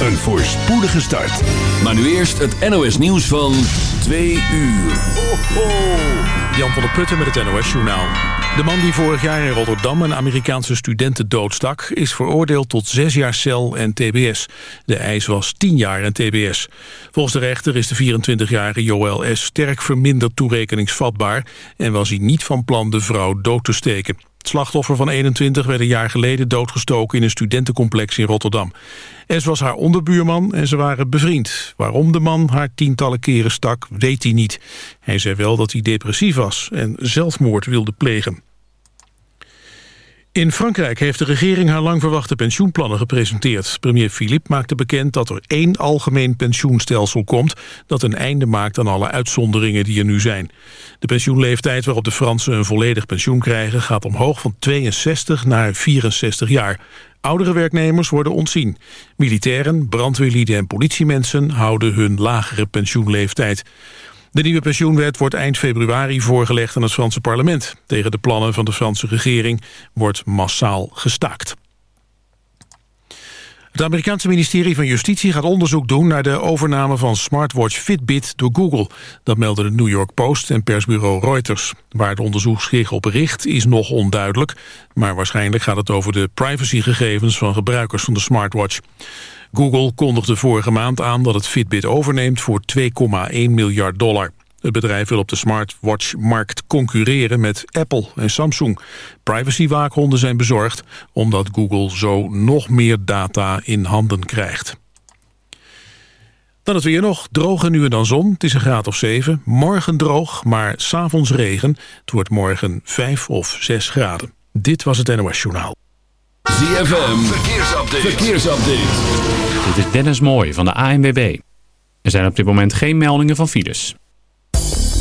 een voorspoedige start. Maar nu eerst het NOS nieuws van 2 uur. Ho, ho. Jan van der Putten met het NOS Journaal. De man die vorig jaar in Rotterdam een Amerikaanse studenten doodstak... is veroordeeld tot zes jaar cel en tbs. De eis was tien jaar en tbs. Volgens de rechter is de 24-jarige Joël S. sterk verminderd toerekeningsvatbaar... en was hij niet van plan de vrouw dood te steken. Het slachtoffer van 21 werd een jaar geleden doodgestoken in een studentencomplex in Rotterdam. Es was haar onderbuurman en ze waren bevriend. Waarom de man haar tientallen keren stak, weet hij niet. Hij zei wel dat hij depressief was en zelfmoord wilde plegen. In Frankrijk heeft de regering haar lang verwachte pensioenplannen gepresenteerd. Premier Philippe maakte bekend dat er één algemeen pensioenstelsel komt... dat een einde maakt aan alle uitzonderingen die er nu zijn. De pensioenleeftijd waarop de Fransen een volledig pensioen krijgen... gaat omhoog van 62 naar 64 jaar. Oudere werknemers worden ontzien. Militairen, brandweerlieden en politiemensen houden hun lagere pensioenleeftijd. De nieuwe pensioenwet wordt eind februari voorgelegd aan het Franse parlement. Tegen de plannen van de Franse regering wordt massaal gestaakt. Het Amerikaanse ministerie van Justitie gaat onderzoek doen... naar de overname van smartwatch Fitbit door Google. Dat meldde de New York Post en persbureau Reuters. Waar het onderzoek zich op richt is nog onduidelijk... maar waarschijnlijk gaat het over de privacygegevens... van gebruikers van de smartwatch. Google kondigde vorige maand aan dat het Fitbit overneemt voor 2,1 miljard dollar. Het bedrijf wil op de smartwatch-markt concurreren met Apple en Samsung. Privacywaakhonderen zijn bezorgd omdat Google zo nog meer data in handen krijgt. Dan het weer nog. Droog en nu en dan zon. Het is een graad of 7. Morgen droog, maar s'avonds regen. Het wordt morgen 5 of 6 graden. Dit was het NOS Journaal. ZFM, verkeersupdate. verkeersupdate. Dit is Dennis Mooij van de ANWB. Er zijn op dit moment geen meldingen van files.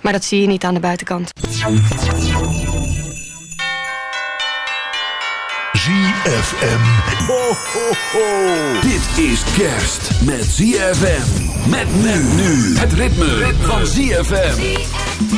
Maar dat zie je niet aan de buitenkant. ZFM. Ho, ho, ho. Dit is kerst met ZFM. Met men nu. Het ritme, ritme. van ZFM.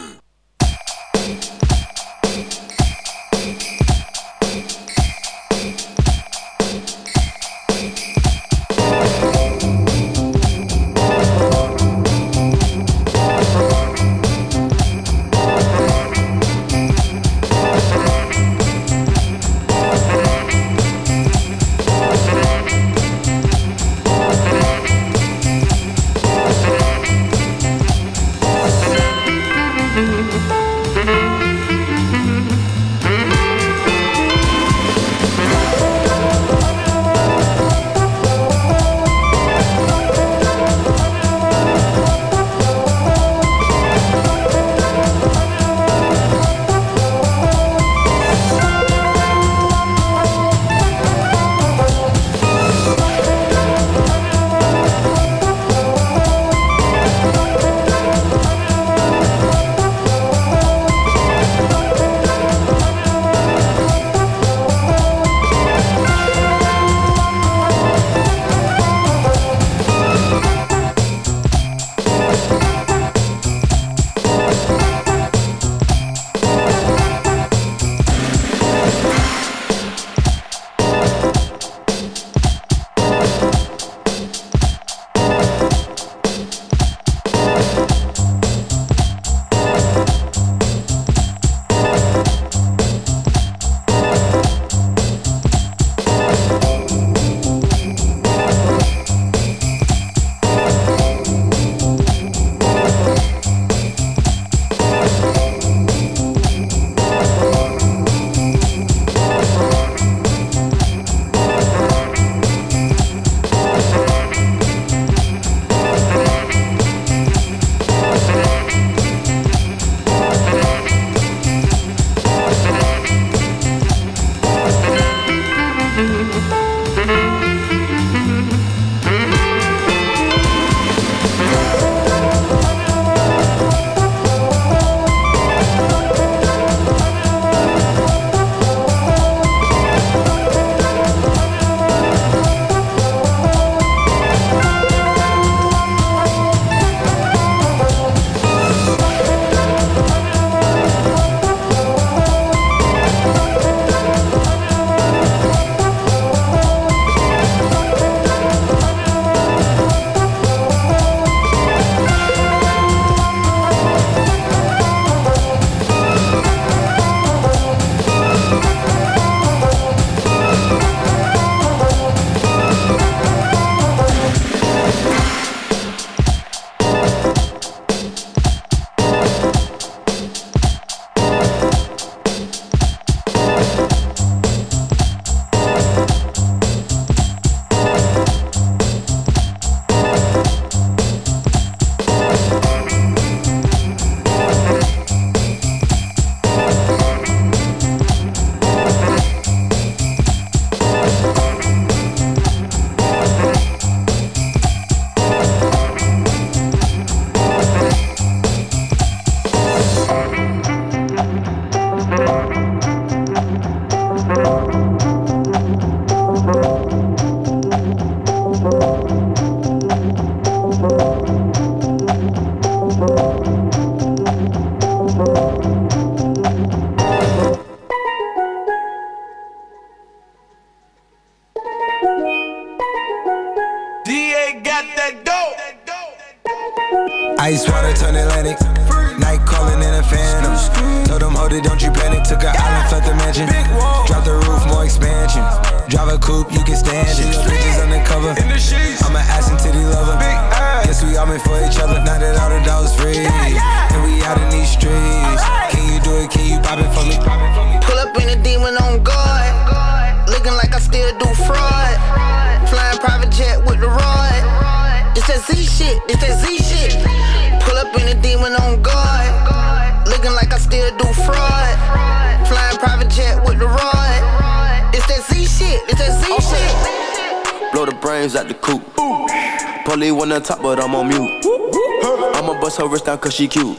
She cute.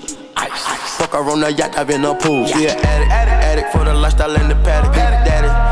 Fuck her on the yacht, I've in a pool. She an addict, addict, addict for the lifestyle and the paddock. Daddy,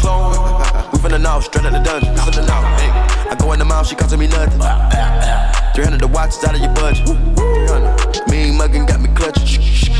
Clone. We finna know, straight out the dungeon. Finna know, hey. I go in the mouth, she costing me nothing. 300 the watch is out of your budget. 300. Mean muggin' got me clutching.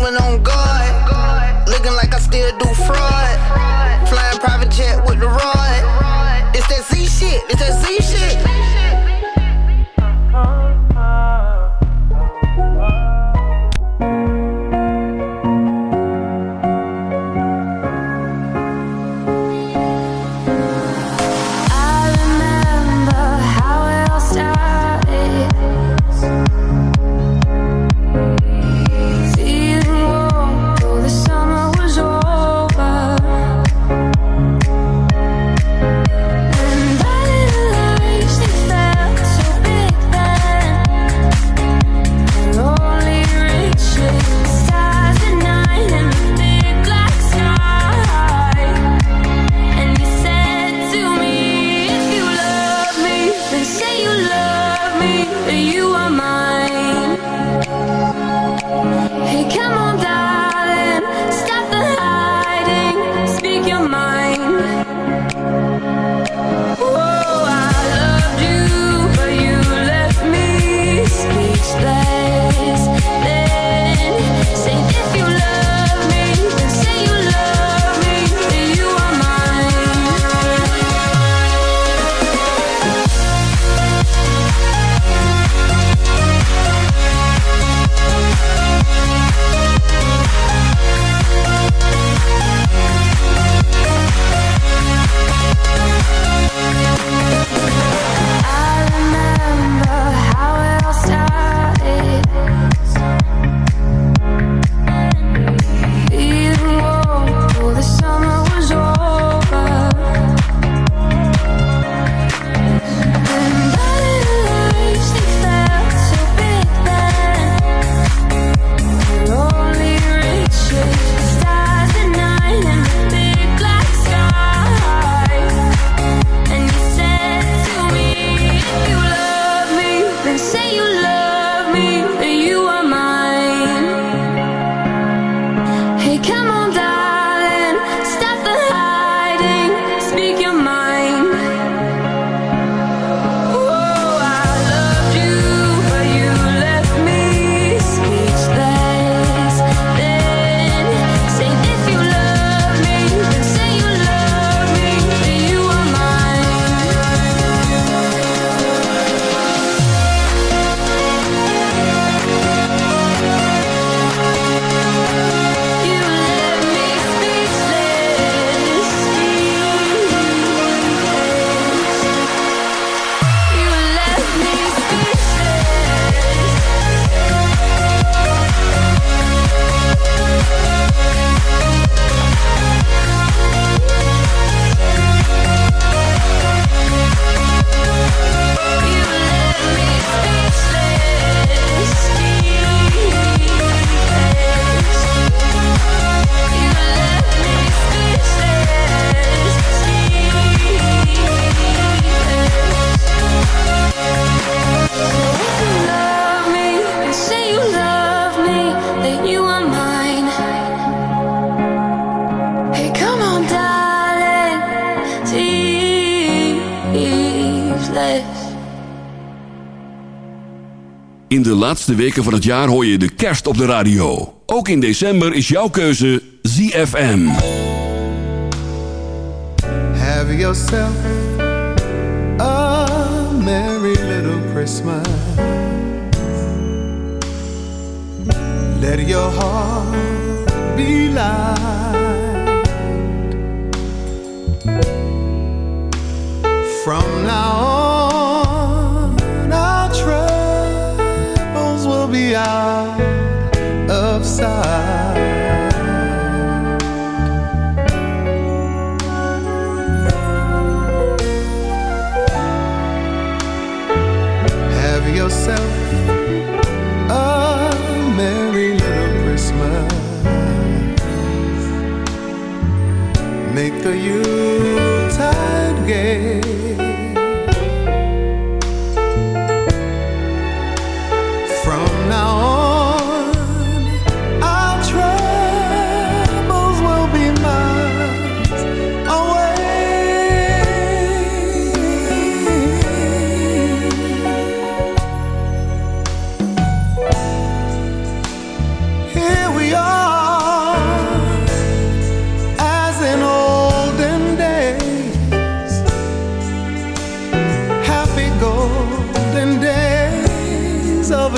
on guard. Looking like I still do fraud. Flying private jet with the In de laatste weken van het jaar hoor je de kerst op de radio. Ook in december is jouw keuze ZFM. Have yourself a merry little Christmas. Let your heart be light. From now on, out of sight. Have yourself a merry little Christmas. Make the Yuletide gay.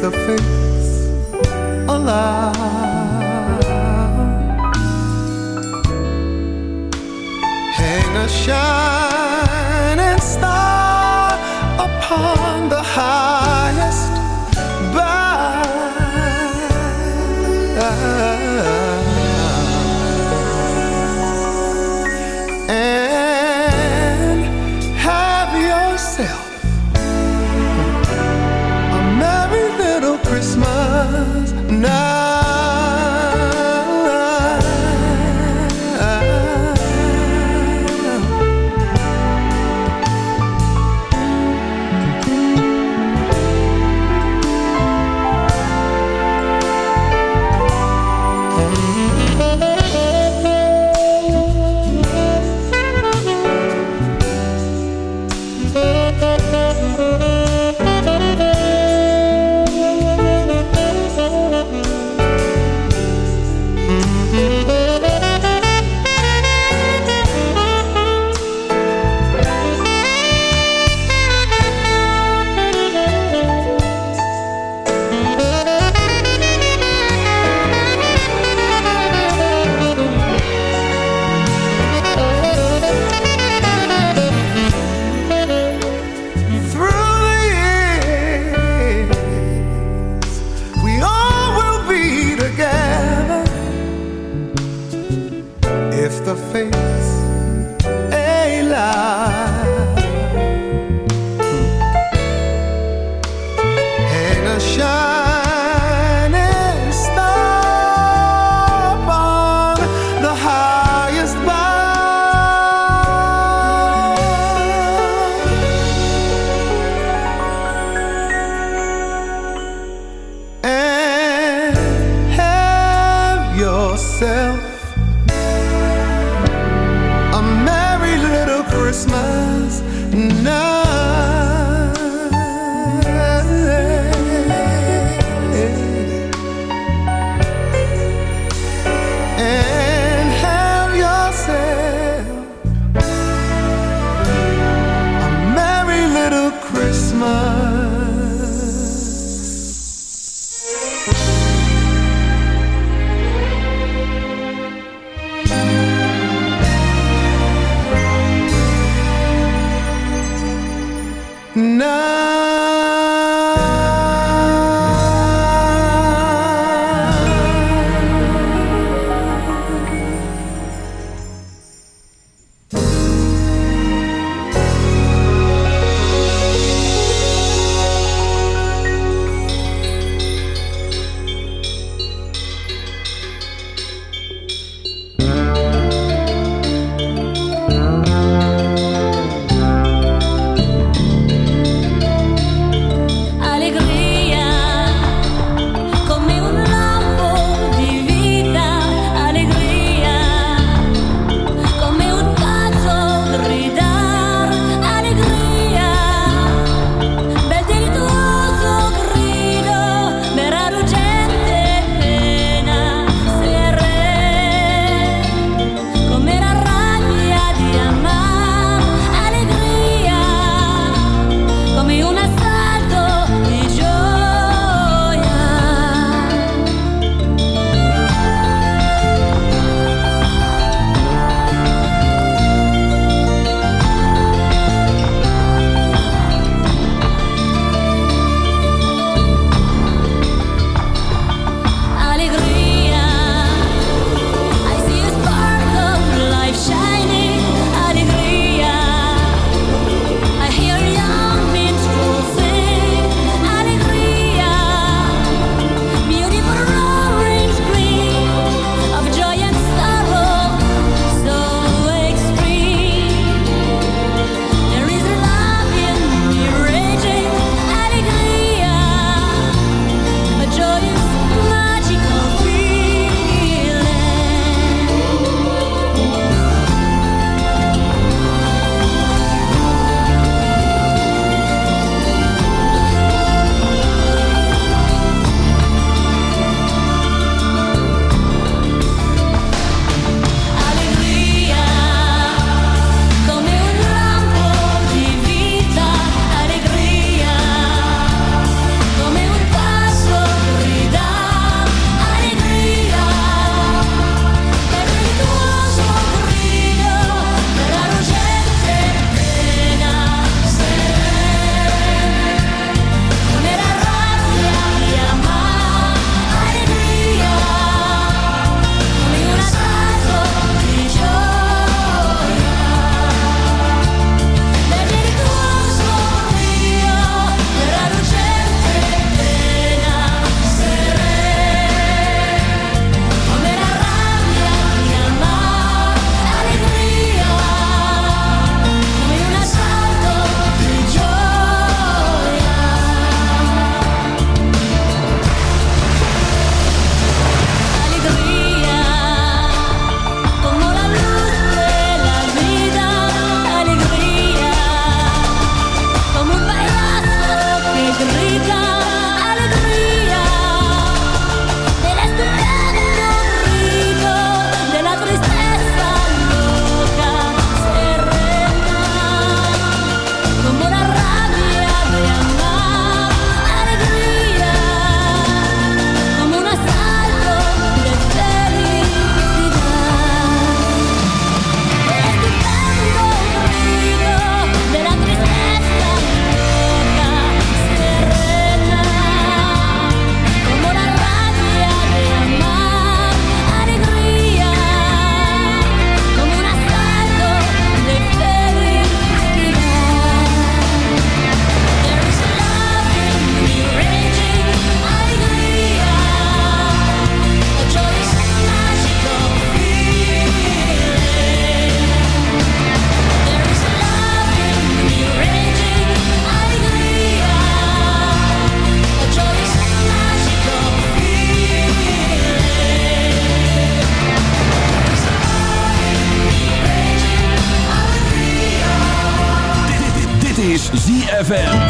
the fates allow. Hang a shining star upon the highest ZFM.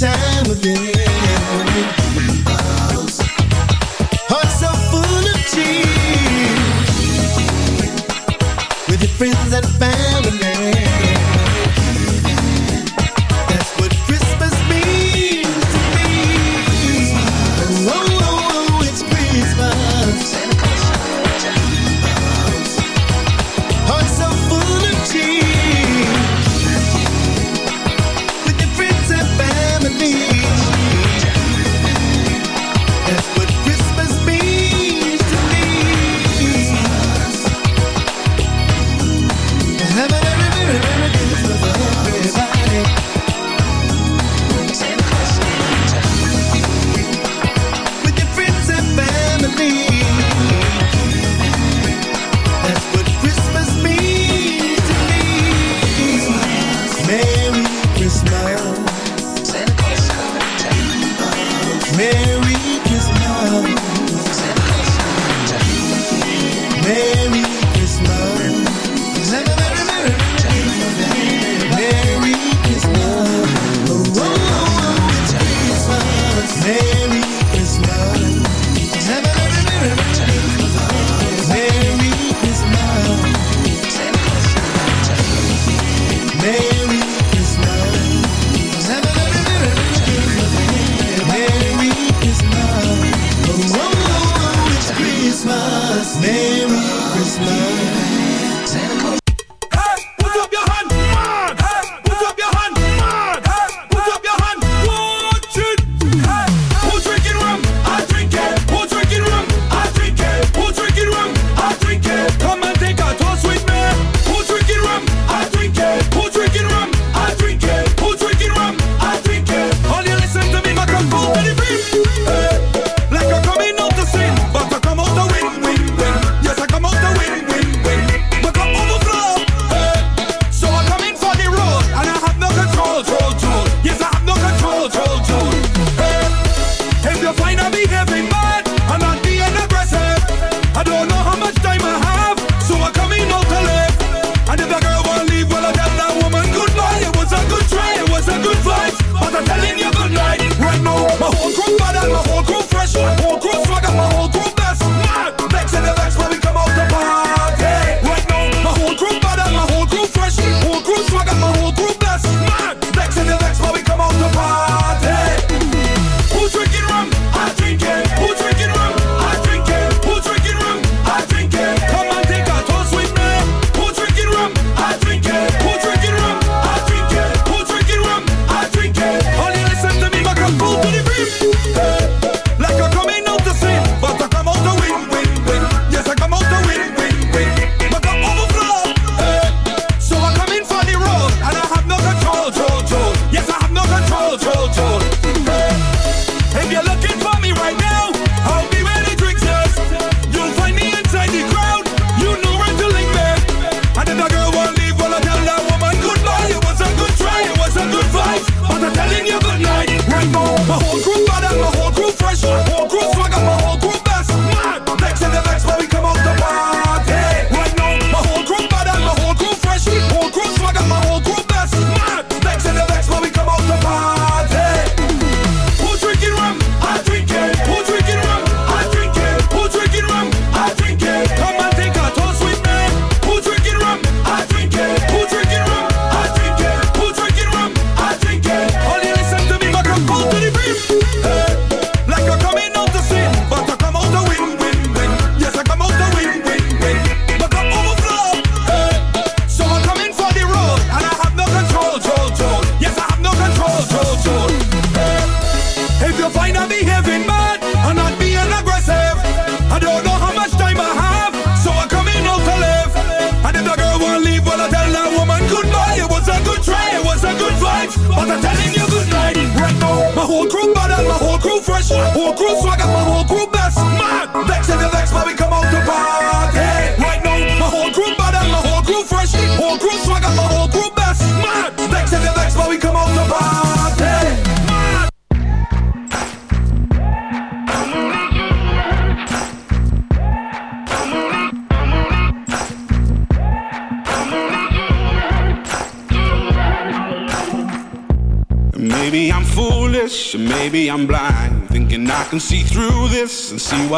time again.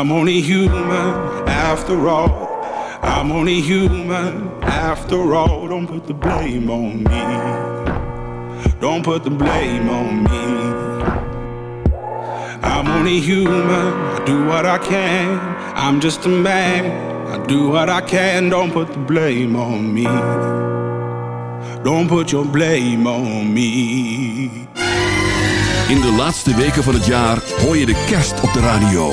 I'm only human after all. I'm only human after all. Don't put the blame on me. Don't put the blame on me. I'm only human. I do what I can. I'm just a man. I do what I can. Don't put the blame on me. Don't put your blame on me. In de laatste weken van het jaar hoor je de kerst op de radio.